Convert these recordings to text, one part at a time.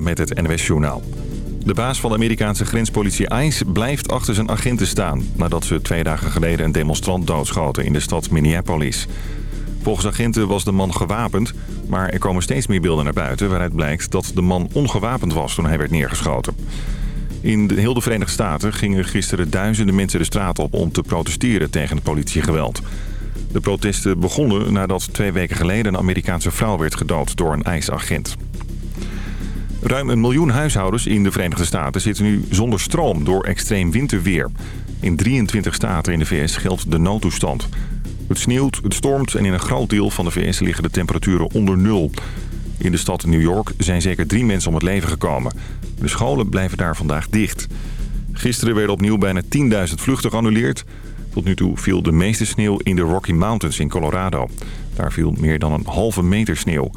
met het NWS-journaal. De baas van de Amerikaanse grenspolitie ICE blijft achter zijn agenten staan... nadat ze twee dagen geleden een demonstrant doodschoten in de stad Minneapolis. Volgens agenten was de man gewapend... maar er komen steeds meer beelden naar buiten... waaruit blijkt dat de man ongewapend was toen hij werd neergeschoten. In de, heel de Verenigde Staten gingen gisteren duizenden mensen de straat op... om te protesteren tegen het politiegeweld. De protesten begonnen nadat twee weken geleden... een Amerikaanse vrouw werd gedood door een ICE-agent. Ruim een miljoen huishoudens in de Verenigde Staten zitten nu zonder stroom door extreem winterweer. In 23 staten in de VS geldt de noodtoestand. Het sneeuwt, het stormt en in een groot deel van de VS liggen de temperaturen onder nul. In de stad New York zijn zeker drie mensen om het leven gekomen. De scholen blijven daar vandaag dicht. Gisteren werden opnieuw bijna 10.000 vluchten geannuleerd. Tot nu toe viel de meeste sneeuw in de Rocky Mountains in Colorado. Daar viel meer dan een halve meter sneeuw.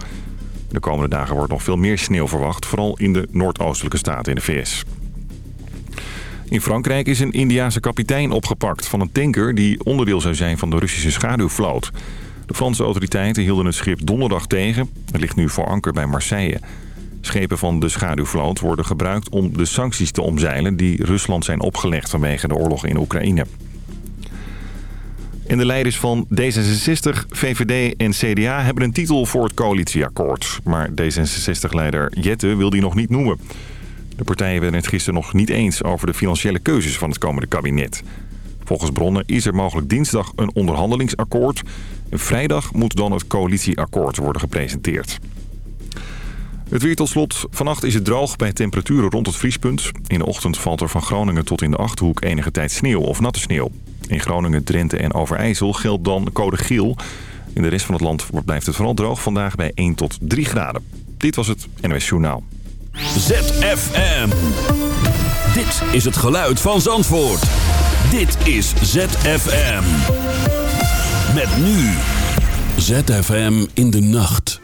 De komende dagen wordt nog veel meer sneeuw verwacht, vooral in de noordoostelijke staten in de VS. In Frankrijk is een Indiase kapitein opgepakt van een tanker die onderdeel zou zijn van de Russische schaduwvloot. De Franse autoriteiten hielden het schip donderdag tegen. Het ligt nu voor anker bij Marseille. Schepen van de schaduwvloot worden gebruikt om de sancties te omzeilen... die Rusland zijn opgelegd vanwege de oorlog in Oekraïne. En de leiders van D66, VVD en CDA hebben een titel voor het coalitieakkoord. Maar D66-leider Jette wil die nog niet noemen. De partijen werden het gisteren nog niet eens over de financiële keuzes van het komende kabinet. Volgens bronnen is er mogelijk dinsdag een onderhandelingsakkoord. En vrijdag moet dan het coalitieakkoord worden gepresenteerd. Het weer tot slot. Vannacht is het droog bij temperaturen rond het vriespunt. In de ochtend valt er van Groningen tot in de Achterhoek enige tijd sneeuw of natte sneeuw. In Groningen, Drenthe en Overijssel geldt dan code geel. In de rest van het land blijft het vooral droog vandaag bij 1 tot 3 graden. Dit was het NOS Journaal. ZFM. Dit is het geluid van Zandvoort. Dit is ZFM. Met nu. ZFM in de nacht.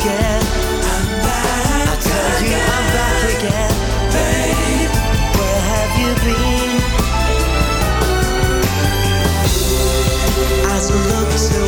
again. I'm back i'm back again. Where have you been? As look to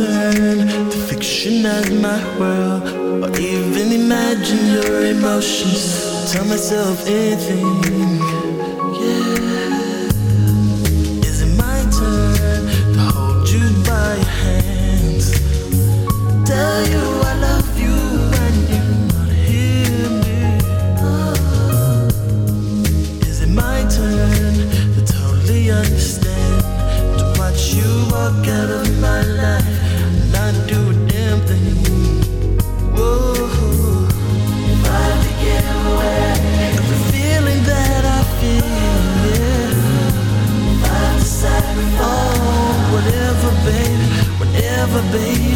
turn to fiction of my world. Or even imagine your emotions. Tell myself anything. Yeah. Is it my turn to hold you by your hands? Tell you lover, baby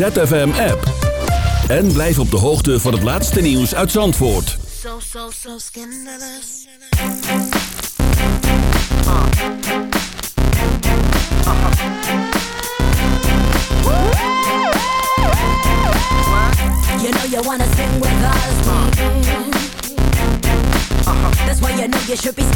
ZFM-app. En blijf op de hoogte van het laatste nieuws uit Zandvoort. So, so, so scandalous. Uh. Uh. You know you wanna sing with us. Uh. That's why you know you should be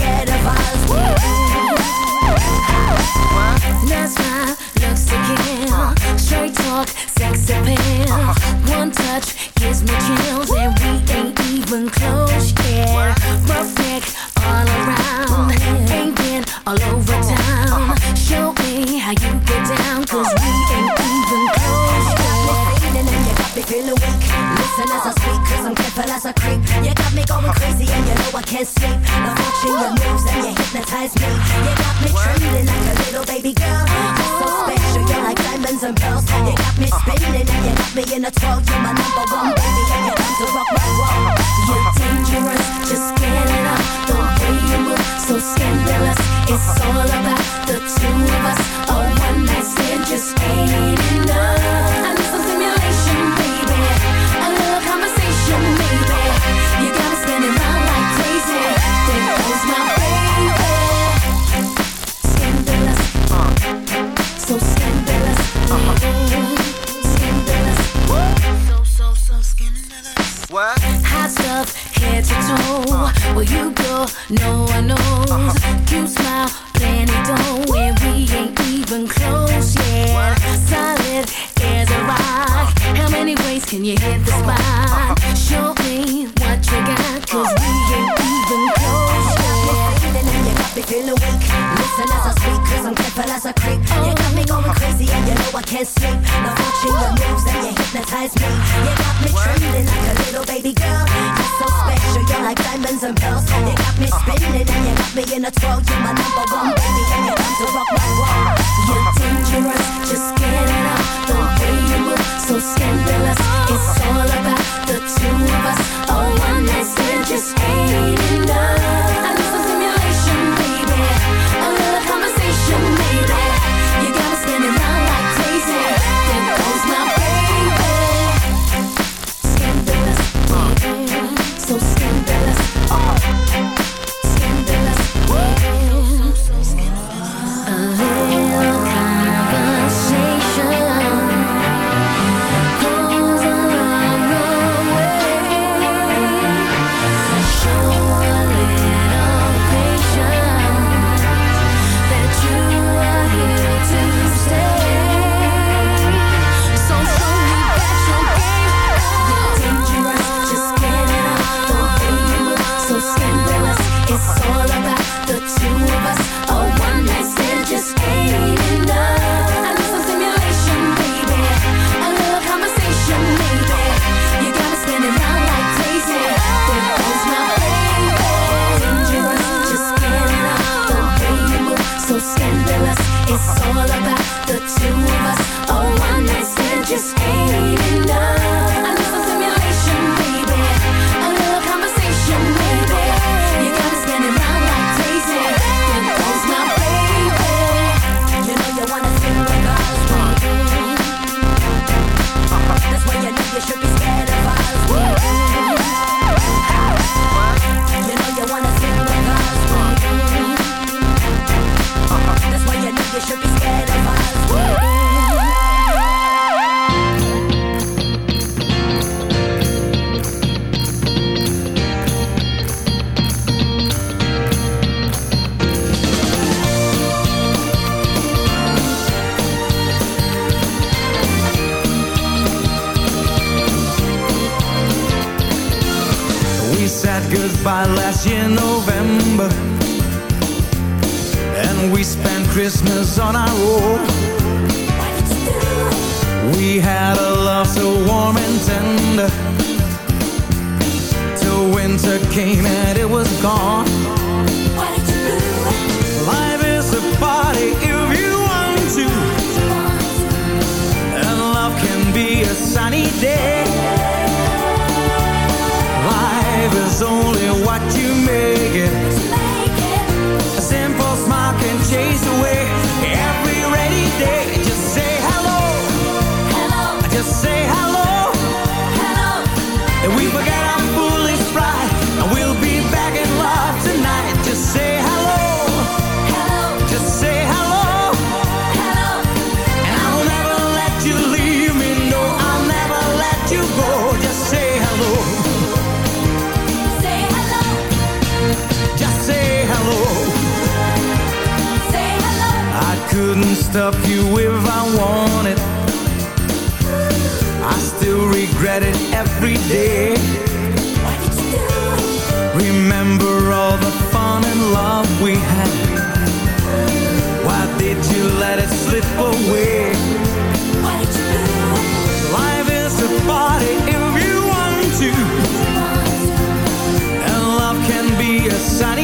diamonds and pearls. And you got me spinning and you got me in a twirl. You my number one baby and you want to rock my world. You're dangerous, just get it up. The way you move, so scandalous. love can be a sunny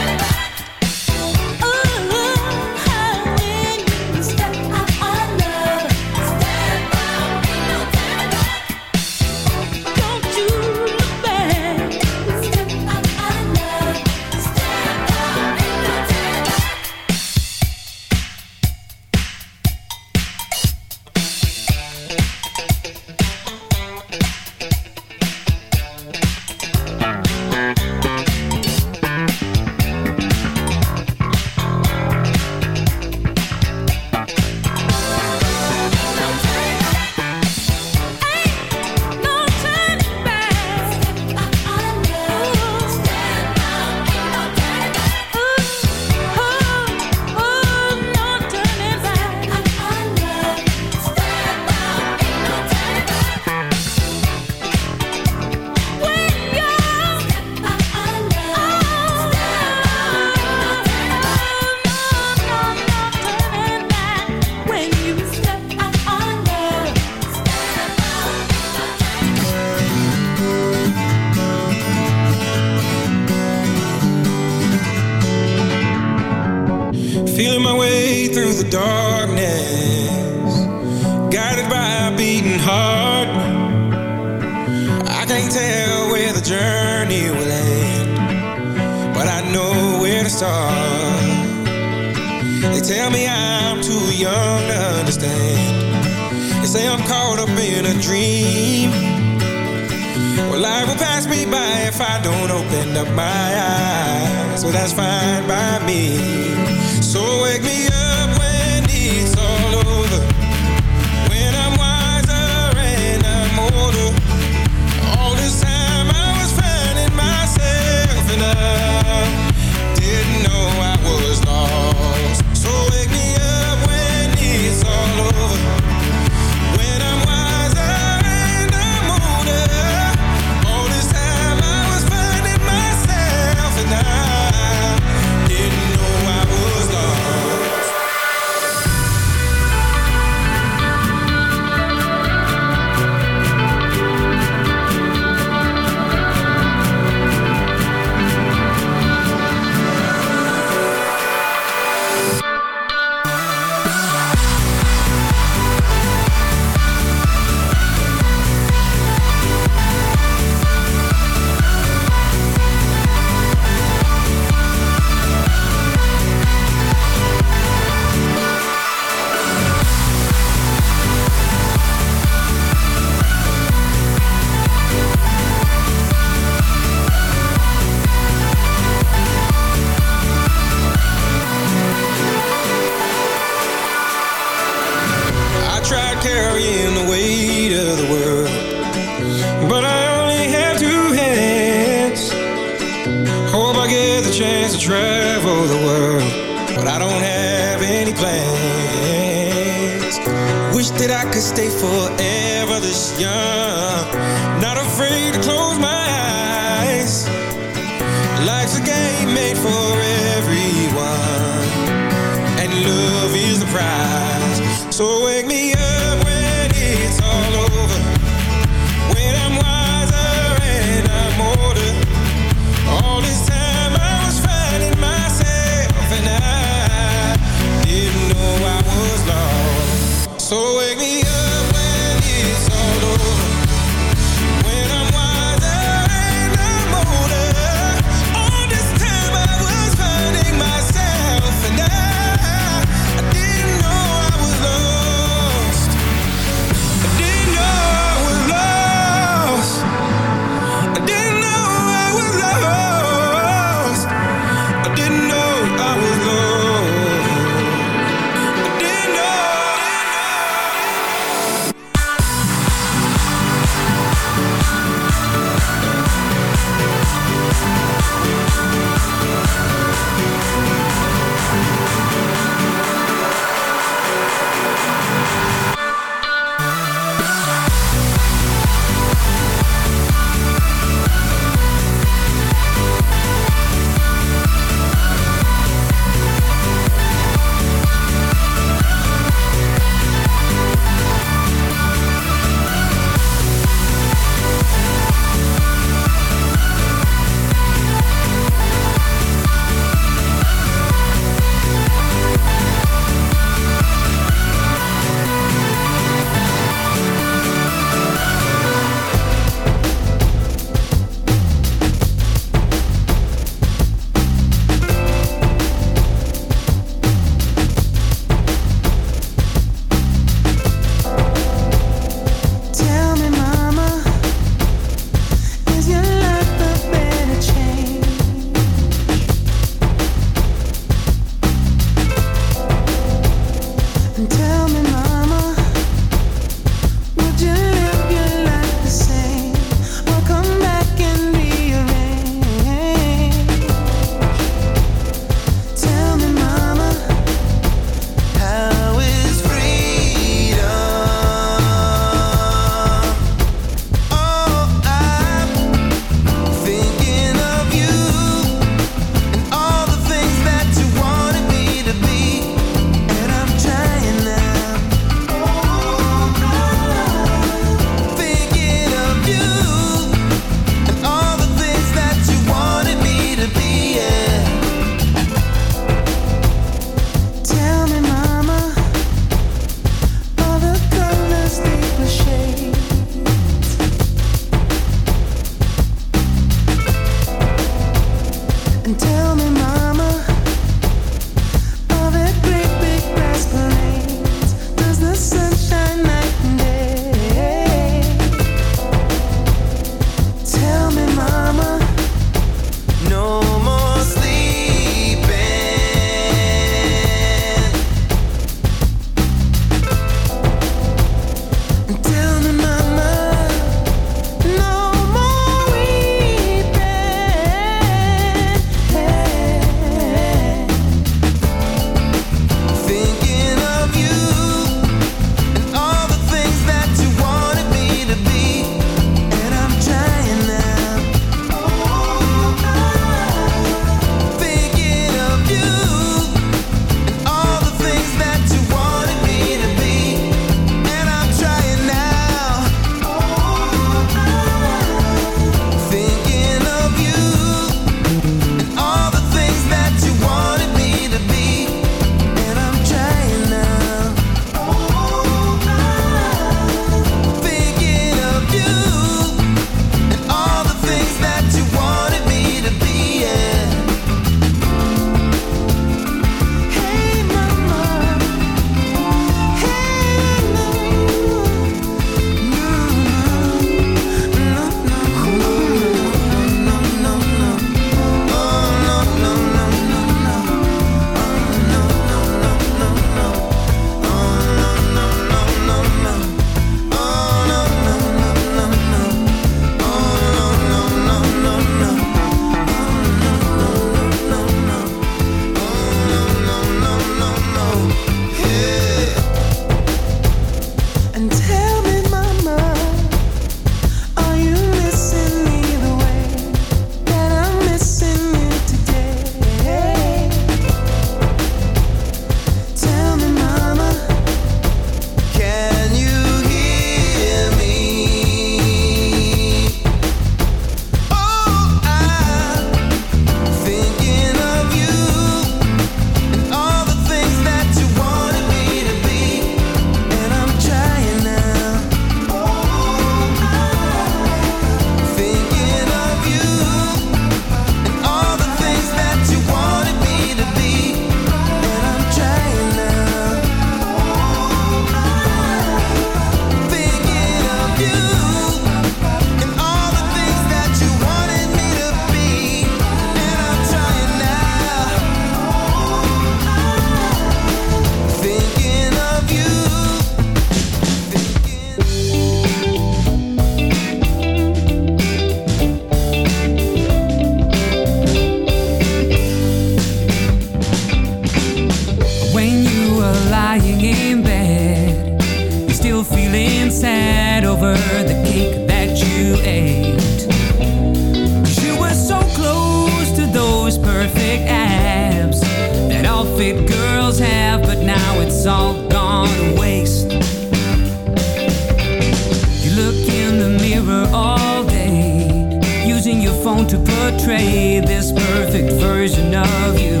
phone to portray this perfect version of you.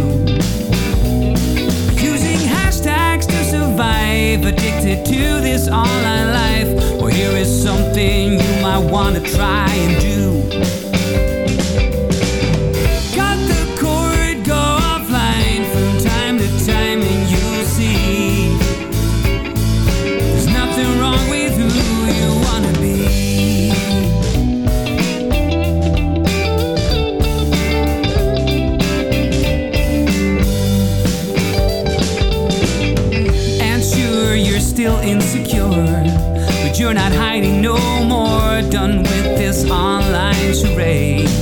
Using hashtags to survive, addicted to this online life. Well, here is something you might wanna try and do. you're not hiding no more. Done with this online charade.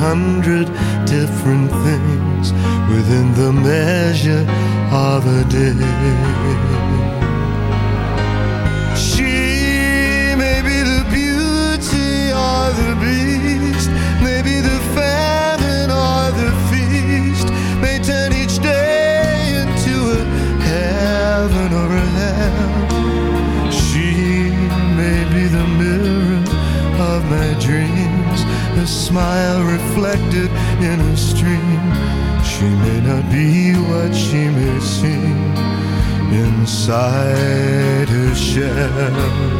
hundred different things within the measure of a day. side her shell.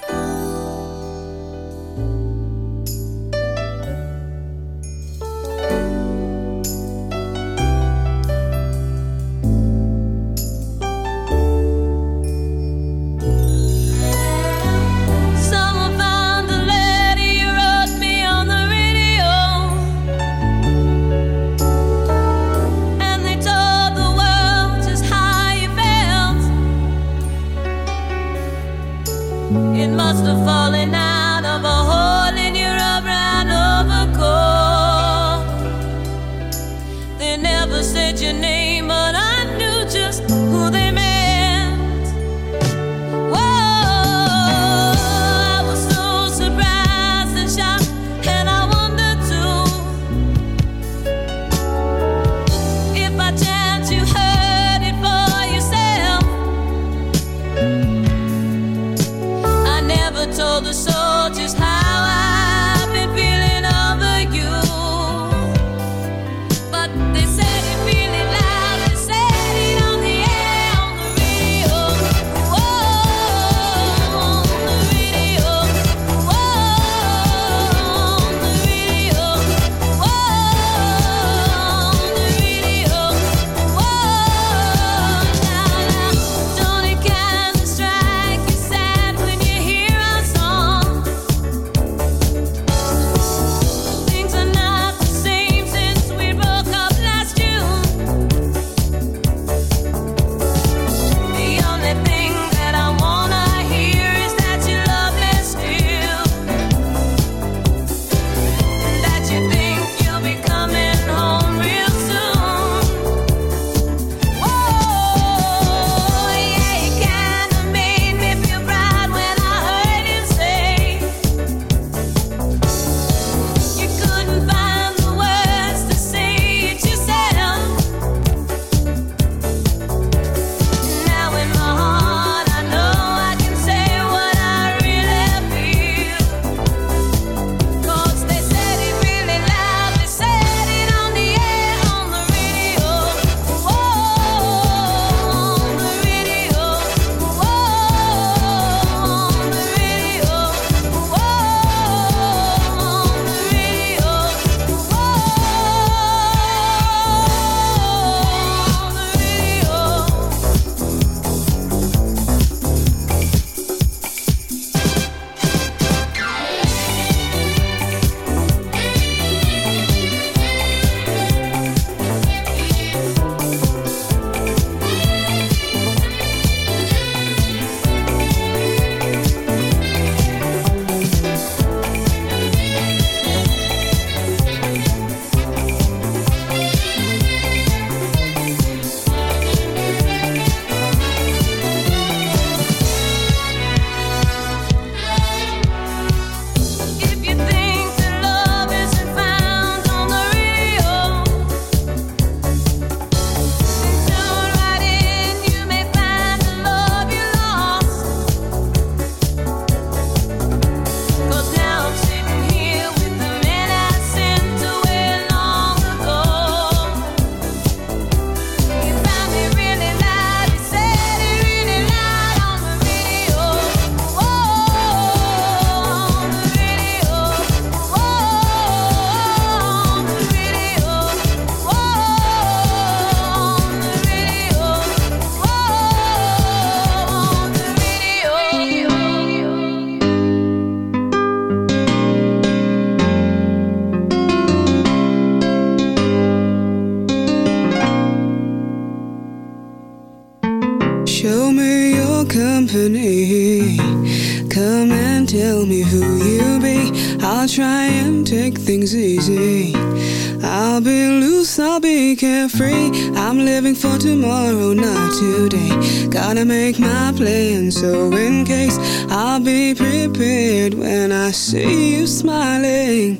tomorrow, not today. Gotta make my plan so in case I'll be prepared when I see you smiling.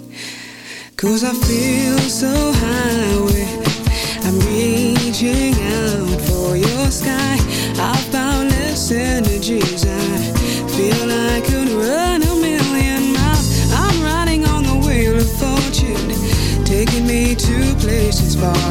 Cause I feel so high I'm reaching out for your sky. I found less energies I feel I could run a million miles. I'm riding on the wheel of fortune Taking me to places far